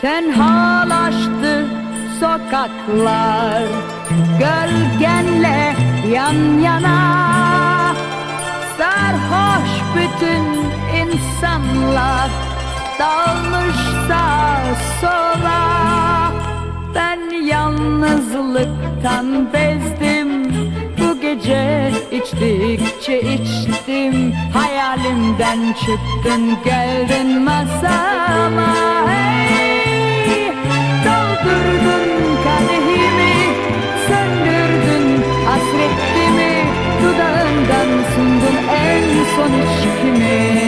Tenhalaştı sokaklar Gölgenle yan yana insanlar Dalmış sağa sola Ben yalnızlıktan bezdim. Bu gece içtikçe içtim Hayalimden çıktın geldin masama. Hey, doldurdun kadehimi Söndürdün hasretimi Dudağından sundun en son içkimi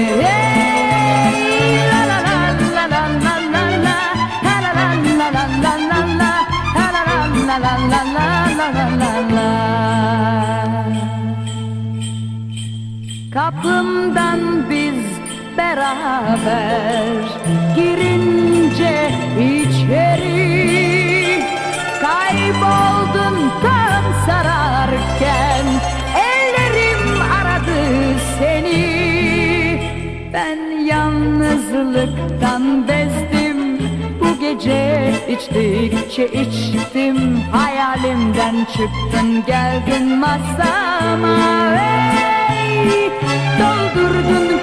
Kapımdan biz beraber girince içeri Kayboldun tam sararken. Ellerim aradı seni. Ben yalnızlıktan bezdim. Bu gece içtikçe içtim. Hayalimden çıktın geldin masama. Hey, Don't